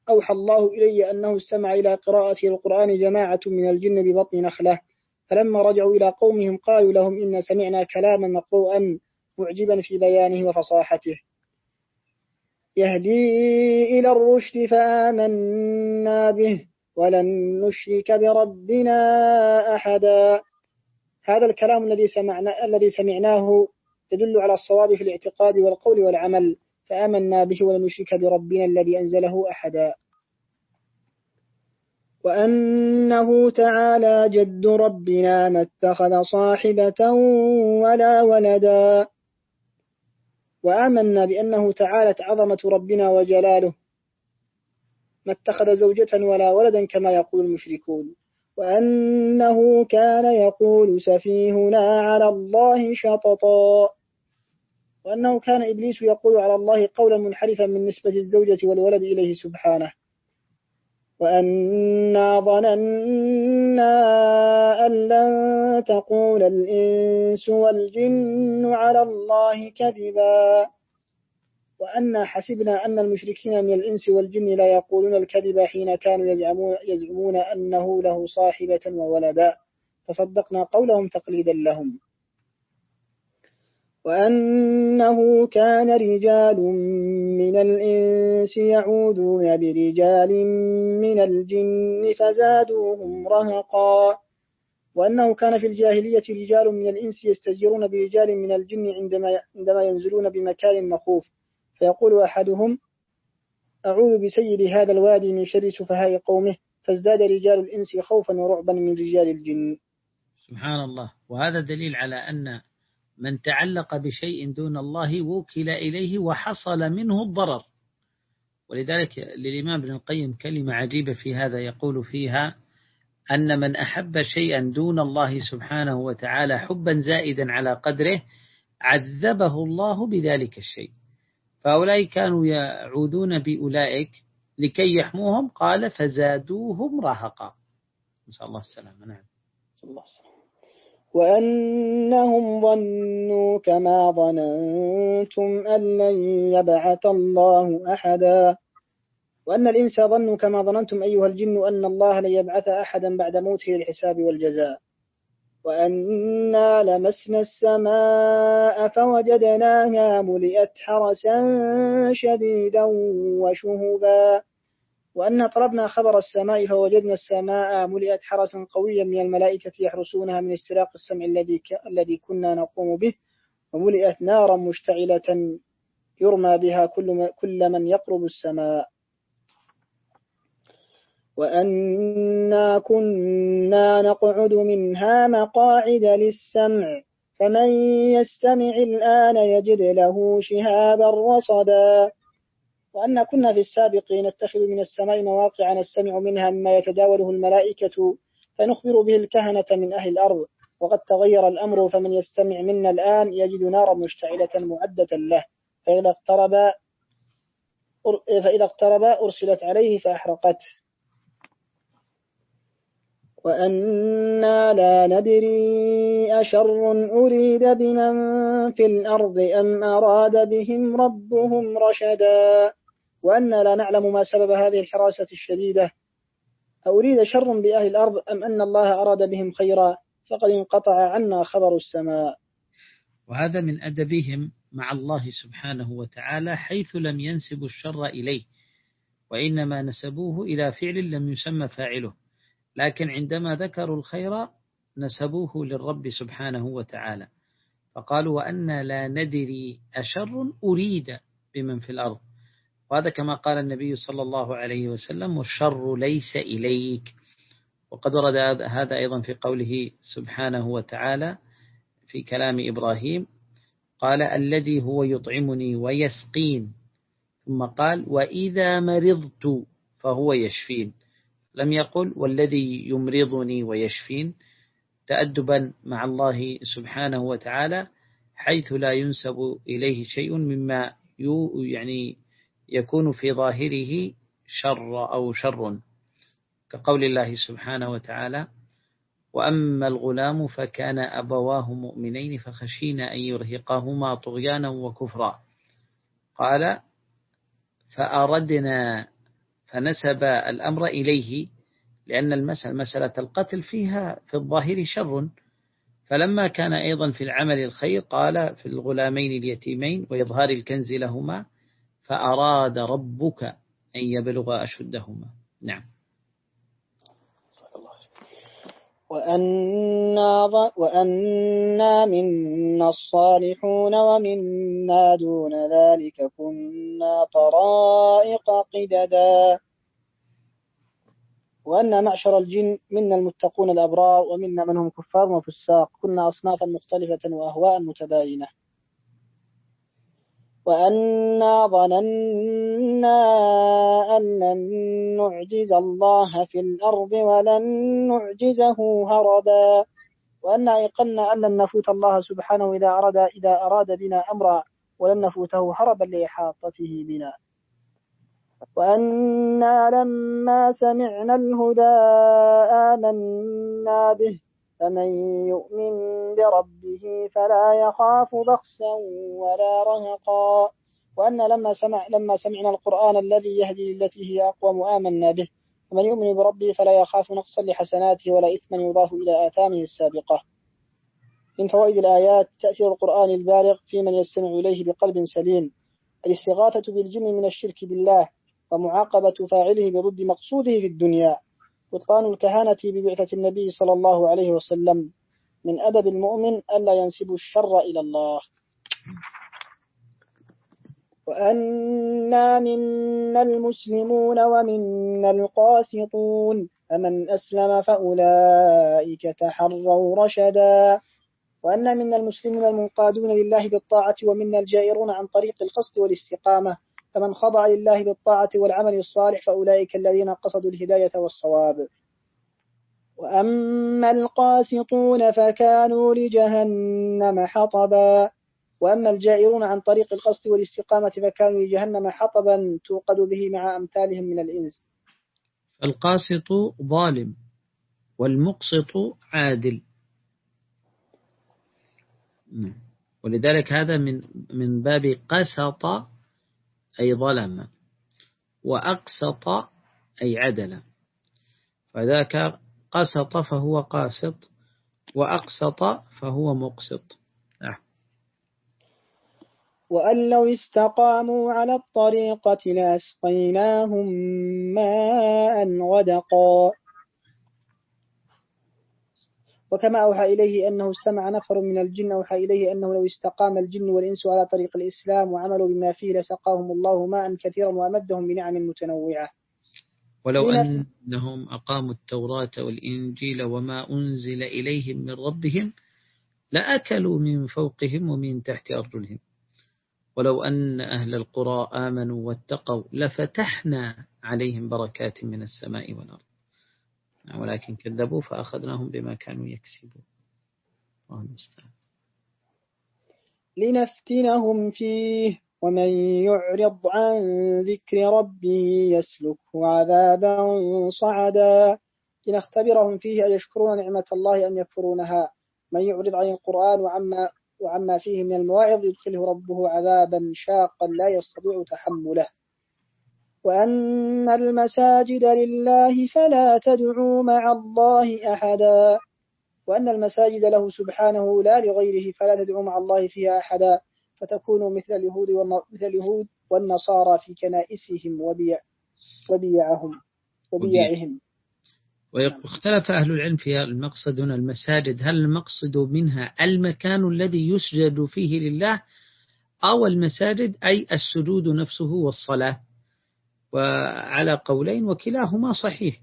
أوحى الله إلي أنه استمع إلى قراءة القرآن جماعة من الجن ببطن نخلة. فلما رجعوا إلى قومهم قالوا لهم إن سمعنا كلاما مقروءا معجبا في بيانه وفصاحته. يهدي إلى الرشد فآمنا به ولن نشرك بربنا أحدا. هذا الكلام الذي سمعنا الذي سمعناه يدل على الصواب في الاعتقاد والقول والعمل فآمنا به ولن نشرك بربنا الذي أنزله أحدا. وأنه تعالى جد ربنا ما اتخذ صاحبة ولا ولدا. وآمنا بأنه تعالت عظمة ربنا وجلاله. ما اتخذ زوجة ولا ولدا كما يقول المشركون. وأنه كان يقول سفيهنا على الله شططا. وأنه كان إبليس يقول على الله قولا منحرفا من نسبة الزوجة والولد إليه سبحانه. وأنا ظننا أن لن تقول الإنس والجن على الله كذبا وأنا حسبنا أن المشركين من الإنس والجن لا يقولون الكذب حين كانوا يزعمون, يزعمون أنه له صاحبة وولدا فصدقنا قولهم تقليدا لهم وأنه كان رجال من الإنس يعودون برجال من الجن فزادوهم رهقا. وأنه كان في الجاهلية رجال من الإنس يستجيرون برجال من الجن عندما, عندما ينزلون بمكان مخوف. فيقول أحدهم أعوذ بسيد هذا الوادي من شر سفهاء قومه فازداد رجال الإنس خوفا ورعبا من رجال الجن. سبحان الله. وهذا دليل على أن من تعلق بشيء دون الله وكل إليه وحصل منه الضرر. ولذلك للإمام ابن القيم كلمة عجيبة في هذا يقول فيها أن من أحب شيئا دون الله سبحانه وتعالى حبا زائدا على قدره عذبه الله بذلك الشيء. فهؤلاء كانوا يعودون بأولئك لكي يحموهم. قال فزادوهم رهقا نسأل الله السلامة. نعم. نسأل الله السلامة وأنهم ظنوا كما ظننتم أن لن يبعث الله أحدا وأن الإنس ظنوا كما ظننتم أيها الجن أن الله لن يبعث أحدا بعد موته للحساب والجزاء وأنا لمسنا السماء فوجدناها ملئت حرسا شديدا وشهبا وأن طلبنا خبر السماء فوجدنا السماء ملئت حرسا قويا من الملائكة يحرسونها من استراق السمع الذي الذي كنا نقوم به وملئت نارا مشتعلة يرمى بها كل كل من يقرب السماء. وأنا كنا نقعد منها مقاعد للسمع فمن يستمع الآن يجد له شهابا رصدا. وأن كنا في السابق نتخذ من السماء مواقع نستمع منها مما يتداوله الملائكة فنخبر به الكهنة من أهل الأرض. وقد تغير الأمر فمن يستمع منا الآن يجد نارا مشتعلة معدة له. فإذا اقترب فإذا اقترب أرسلت عليه فأحرقته. وأنا لا ندري أشر أريد بمن في الأرض أم أراد بهم ربهم رشدا. وأنا لا نعلم ما سبب هذه الحراسة الشديدة. أريد شر بأهل الأرض أم أن الله أراد بهم خيرا؟ فقد انقطع عنا خبر السماء. وهذا من أدبهم مع الله سبحانه وتعالى حيث لم ينسبوا الشر إليه وإنما نسبوه إلى فعل لم يسمى فاعله. لكن عندما ذكروا الخير نسبوه للرب سبحانه وتعالى. فقالوا وأن لا ندري أشر أريد بمن في الأرض؟ وهذا كما قال النبي صلى الله عليه وسلم والشر ليس إليك. وقد ورد هذا أيضا في قوله سبحانه وتعالى في كلام إبراهيم قال الذي هو يطعمني ويسقين. ثم قال وإذا مرضت فهو يشفين. لم يقل والذي يمرضني ويشفين. تأدبا مع الله سبحانه وتعالى حيث لا ينسب إليه شيء مما يعني يكون في ظاهره شر أو شر كقول الله سبحانه وتعالى وأما الغلام فكان أبواه مؤمنين فخشينا أن يرهقهما طغيانا وكفرا. قال فأردنا فنسب الأمر إليه لأن المسألة مسألة القتل فيها في الظاهر شر. فلما كان أيضا في العمل الخير قال في الغلامين اليتيمين وإظهار الكنز لهما فأراد ربك أن يبلغ أشدهما. نعم. وأنا, وأنا منا الصالحون ومنا دون ذلك كنا طرائق قددا. وأن معشر الجن منا المتقون الأبرار ومنا من هم كفار وفساق. كنا أصنافا مختلفة وأهواء متباينة. وأنا ظننا أن لن نعجز الله في الأرض ولن نعجزه هربا وأنا أيقنا أن لن نفوت الله سبحانه إذا أراد, إذا أراد بنا أمرا ولن نفوته هربا لإحاطته بنا. وأنا لما سمعنا الهدى آمنا به فمن يؤمن بربه فلا يخاف بخسا ولا رهقا. وأن لما سمع لما سمعنا القرآن الذي يهدي للتي هي أقوم آمنا به فمن يؤمن بربه فلا يخاف نقصا لحسناته ولا إثما يضاف إلى آثامه السابقة. من فوائد الآيات تأثير القرآن البالغ في من يستمع إليه بقلب سليم الاستغاثة بالجن من الشرك بالله ومعاقبة فاعله بضد مقصوده في الدنيا. بطلان الكهانة ببعثة النبي صلى الله عليه وسلم من أدب المؤمن ألا ينسب الشر إلى الله. وأنا منا المسلمون ومنا القاسطون فمن أسلم فأولئك تحروا رشدا. وأن منا المسلمون المنقادون لله بالطاعة ومنا الجائرون عن طريق القصد والاستقامة فمن خضع لله بالطاعة والعمل الصالح فأولئك الذين قصدوا الهداية والصواب. وأما القاسطون فكانوا لجهنم حطبا. وأما الجائرون عن طريق القصد والاستقامة فكانوا لجهنم حطبا توقد به مع أمثالهم من الإنس. القاسط ظالم والمقسط عادل. ولذلك هذا من من باب قسط أي ظلم وأقسط أي عدل فذاك قسط فهو قاسط وأقسط فهو مقسط. نعم. وأن لو استقاموا على الطريقة لأسقيناهم ماء غدقا. وكما أوحى إليه أنه استمع نفر من الجن أوحى إليه أنه لو استقام الجن والإنس على طريق الإسلام وعملوا بما فيه لسقاهم الله ماء كثيرا وأمدهم بنعم متنوعة. ولو أنهم أقاموا التوراة والإنجيل وما أنزل إليهم من ربهم لأكلوا من فوقهم ومن تحت أرجلهم. ولو أن أهل القرى آمنوا واتقوا لفتحنا عليهم بركات من السماء والأرض. ولكن كذبوا فأخذناهم بما كانوا يكسبون. الله المستعان. لنفتنهم فيه ومن يعرض عن ذكر ربه يسلكه عذابا صعدا. لنختبرهم فيه أن يشكرون نعمة الله أم يكفرونها؟ من يعرض عن القرآن وعما, وعما فيه من المواعظ يدخله ربه عذابا شاقا لا يستطيع تحمله. وأن المساجد لله فلا تدعوا مع الله أحدا وأن المساجد له سبحانه لا لغيره فلا تدعوا مع الله فيها أحدا فتكونوا مثل اليهود مثل اليهود والنصارى في كنائسهم وبيع وبيعهم وبيعهم. واختلف أهل العلم في المقصد هنا المساجد. هل المقصد منها المكان الذي يسجد فيه لله أو المساجد أي السجود نفسه والصلاة؟ وعلى قولين وكلاهما صحيح.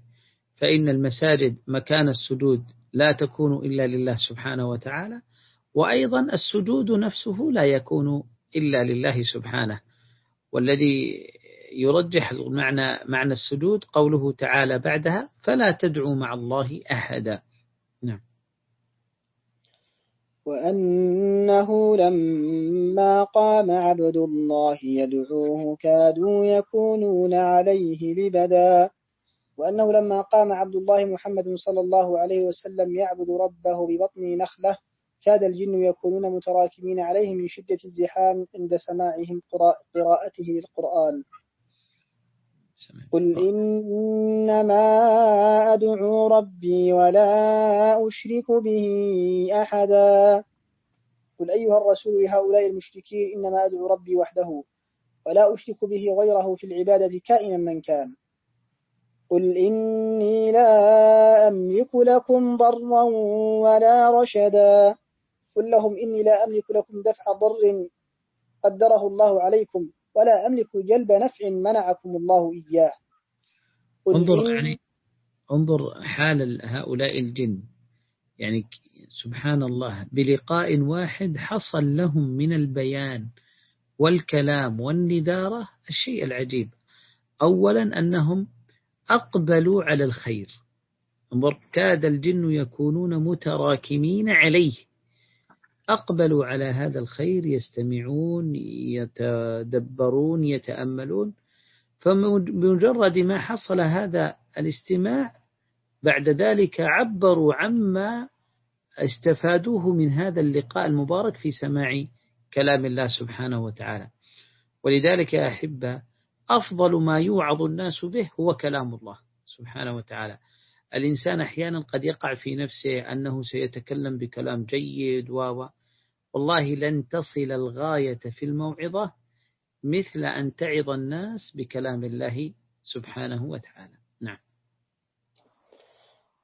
فإن المساجد مكان السجود لا تكون إلا لله سبحانه وتعالى وأيضا السجود نفسه لا يكون إلا لله سبحانه. والذي يرجح المعنى معنى السجود قوله تعالى بعدها فلا تدعوا مع الله أحدا نعم وأنه لما قام عبد الله يدعوه كادوا يكونون عليه لبدا وأنه لما قام عبد الله محمد صلى الله عليه وسلم يعبد ربه ببطن نخلة كاد الجن يكونون متراكمين عليه من شدة الزحام عند سماعهم قراءته للقرآن قل إنما أدعو ربي ولا أشرك به أحدا. قل أيها الرسول لهؤلاء المشركين إنما أدعو ربي وحده ولا أشرك به غيره في العبادة كائنا من كان. قل إني لا أملك لكم ضرا ولا رشدا. قل لهم إني لا أملك لكم دفع ضر قدره الله عليكم. ولا أملك جلب نفع منعكم الله إياه. انظر يعني انظر حال هؤلاء الجن. يعني سبحان الله بلقاء واحد حصل لهم من البيان والكلام والندارة الشيء العجيب. أولا أنهم أقبلوا على الخير. انظر كاد الجن يكونون متراكمين عليه. أقبلوا على هذا الخير يستمعون يتدبرون يتأملون. فبمجرد ما حصل هذا الاستماع بعد ذلك عبروا عما استفادوه من هذا اللقاء المبارك في سماع كلام الله سبحانه وتعالى. ولذلك يا أحبة أفضل ما يوعظ الناس به هو كلام الله سبحانه وتعالى. الإنسان أحيانا قد يقع في نفسه أنه سيتكلم بكلام جيد و والله لن تصل الغاية في الموعظة مثل أن تعظ الناس بكلام الله سبحانه وتعالى. نعم.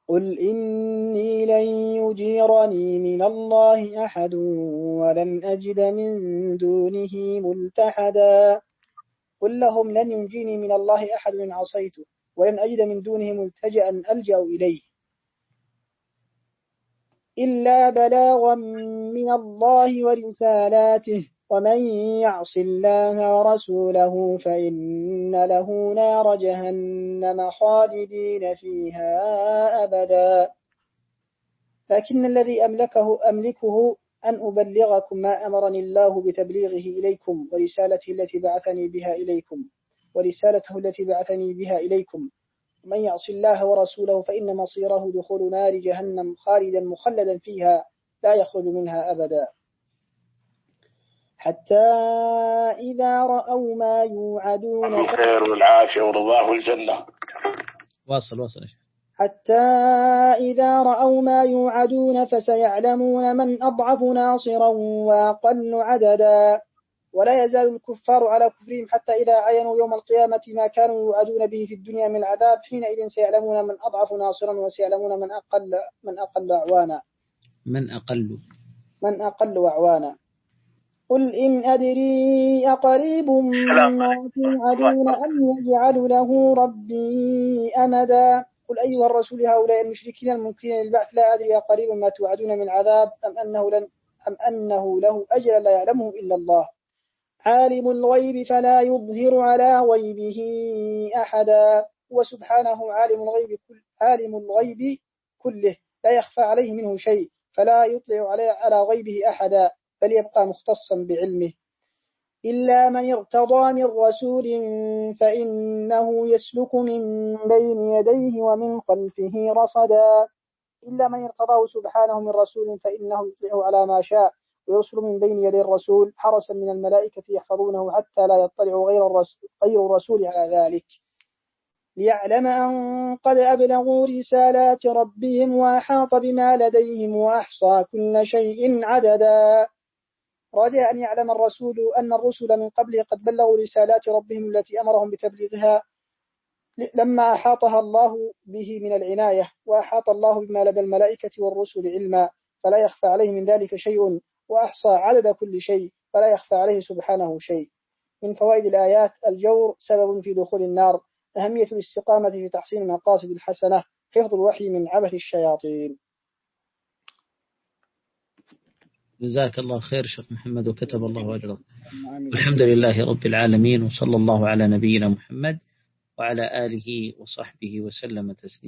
قل إني لن يجيرني من الله أحد ولن أجد من دونه ملتحدا. قل لهم لن ينجيني من الله أحد إن عصيته ولن أجد من دونه ملتجأ ألجأ إليه. إلا بلاغا من الله ورسالاته ومن يعص الله ورسوله فإن له نار جهنم خالدين فيها أبدا. لكن الذي أملكه أملكه أن أبلغكم ما أمرني الله بتبليغه إليكم ورسالته التي بعثني بها إليكم ورسالته التي بعثني بها إليكم. من يعص الله ورسوله فإن مصيره دخول نار جهنم خالدا مخلدا فيها لا يخرج منها أبدا. حتى إذا رأوا ما يوعدون الخير والعافية ورضاه الجنة. واصل واصل حتى إذا رأوا ما يوعدون فسيعلمون من أضعف ناصرا وأقل عددا. ولا يزال الكفار على كفرهم حتى إذا عينوا يوم القيامة ما كانوا يوعدون به في الدنيا من العذاب حينئذ سيعلمون من أضعف ناصرا وسيعلمون من أقل من أقل أعوانا من أقل. من أقل أعوانا قل إن أدري أقريب ما توعدون أم يجعل له ربي أمدا؟ قل أيها الرسول هؤلاء المشركين المنكرين للبعث لا أدري أقريب ما توعدون من عذاب أم أنه, لن أم أنه له أجل لا يعلمه إلا الله. عالم الغيب فلا يظهر على غيبه أحدا. وسبحانه عالم الغيب كل عالم الغيب كله. لا يخفى عليه منه شيء. فلا يطلع على غيبه أحدا. بل يبقى مختصا بعلمه. إلا من ارتضى من رسول فإنه يسلك من بين يديه ومن خلفه رصدا. إلا من ارتضاه سبحانه من رسول فإنه يطلع على ما شاء. ويرسل من بين يدي الرسول حرسا من الملائكة يحفظونه حتى لا يطلع غير الرسول, غير الرسول على ذلك. ليعلم أن قد أبلغوا رسالات ربهم وأحاط بما لديهم وأحصى كل شيء عددا. رجاء أن يعلم الرسول أن الرسل من قبله قد بلغوا رسالات ربهم التي أمرهم بتبليغها. لما أحاطها الله به من العناية وأحاط الله بما لدى الملائكة والرسل علما فلا يخفى عليه من ذلك شيء. وأحصى عدد كل شيء فلا يخفى عليه سبحانه شيء. من فوائد الآيات الجور سبب في دخول النار أهمية الاستقامة في تحصيل المقاصد الحسنة حفظ الوحي من عبث الشياطين. جزاك الله خير شيخ محمد وكتب الله أجرك الحمد لله رب العالمين وصلى الله على نبينا محمد وعلى آله وصحبه وسلم تسليما.